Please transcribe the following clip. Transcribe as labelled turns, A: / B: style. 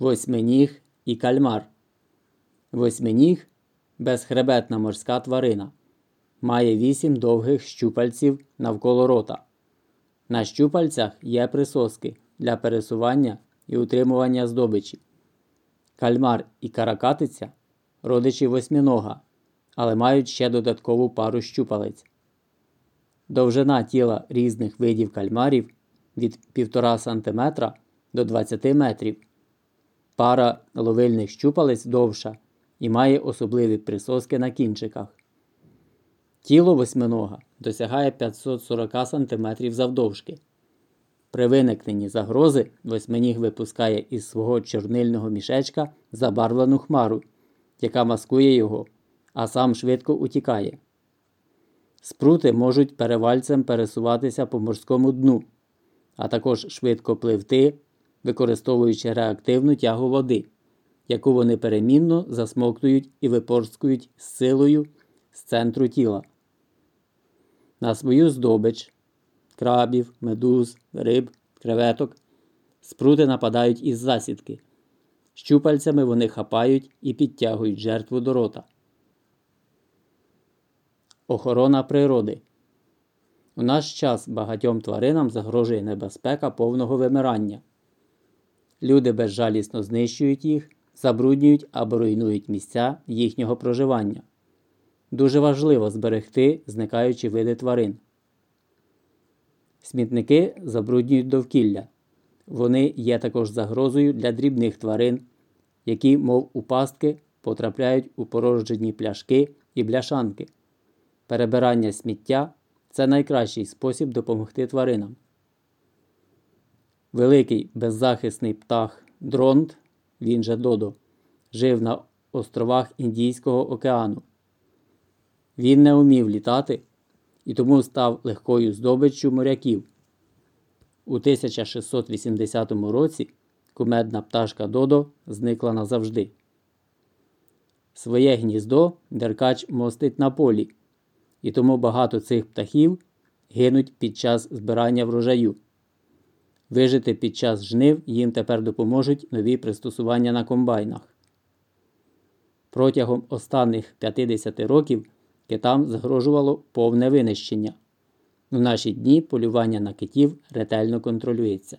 A: восьминіг і кальмар. Восьминіг безхребетна морська тварина. Має вісім довгих щупальців навколо рота. На щупальцях є присоски для пересування і утримування здобичі. Кальмар і каракатиця родичі восьминога, але мають ще додаткову пару щупалець. Довжина тіла різних видів кальмарів від 1,5 см до 20 метрів. Пара ловильних щупалець довша і має особливі присоски на кінчиках. Тіло восьминога досягає 540 см завдовжки. При виникненні загрози восьминіг випускає із свого чорнильного мішечка забарвлену хмару, яка маскує його, а сам швидко утікає. Спрути можуть перевальцем пересуватися по морському дну, а також швидко пливти, використовуючи реактивну тягу води, яку вони перемінно засмоктують і випорскують з силою з центру тіла. На свою здобич крабів, медуз, риб, креветок спрути нападають із засідки. Щупальцями вони хапають і підтягують жертву до рота. Охорона природи. У наш час багатьом тваринам загрожує небезпека повного вимирання. Люди безжалісно знищують їх, забруднюють або руйнують місця їхнього проживання. Дуже важливо зберегти зникаючі види тварин. Смітники забруднюють довкілля. Вони є також загрозою для дрібних тварин, які, мов у пастки, потрапляють у породжені пляшки і бляшанки. Перебирання сміття це найкращий спосіб допомогти тваринам. Великий беззахисний птах дронт, він же Додо, жив на островах Індійського океану. Він не умів літати і тому став легкою здобиччю моряків. У 1680 році кумедна пташка Додо зникла назавжди. Своє гніздо деркач мостить на полі, і тому багато цих птахів гинуть під час збирання врожаю. Вижити під час жнив їм тепер допоможуть нові пристосування на комбайнах. Протягом останніх 50 років китам загрожувало повне винищення. У наші дні полювання на китів ретельно контролюється.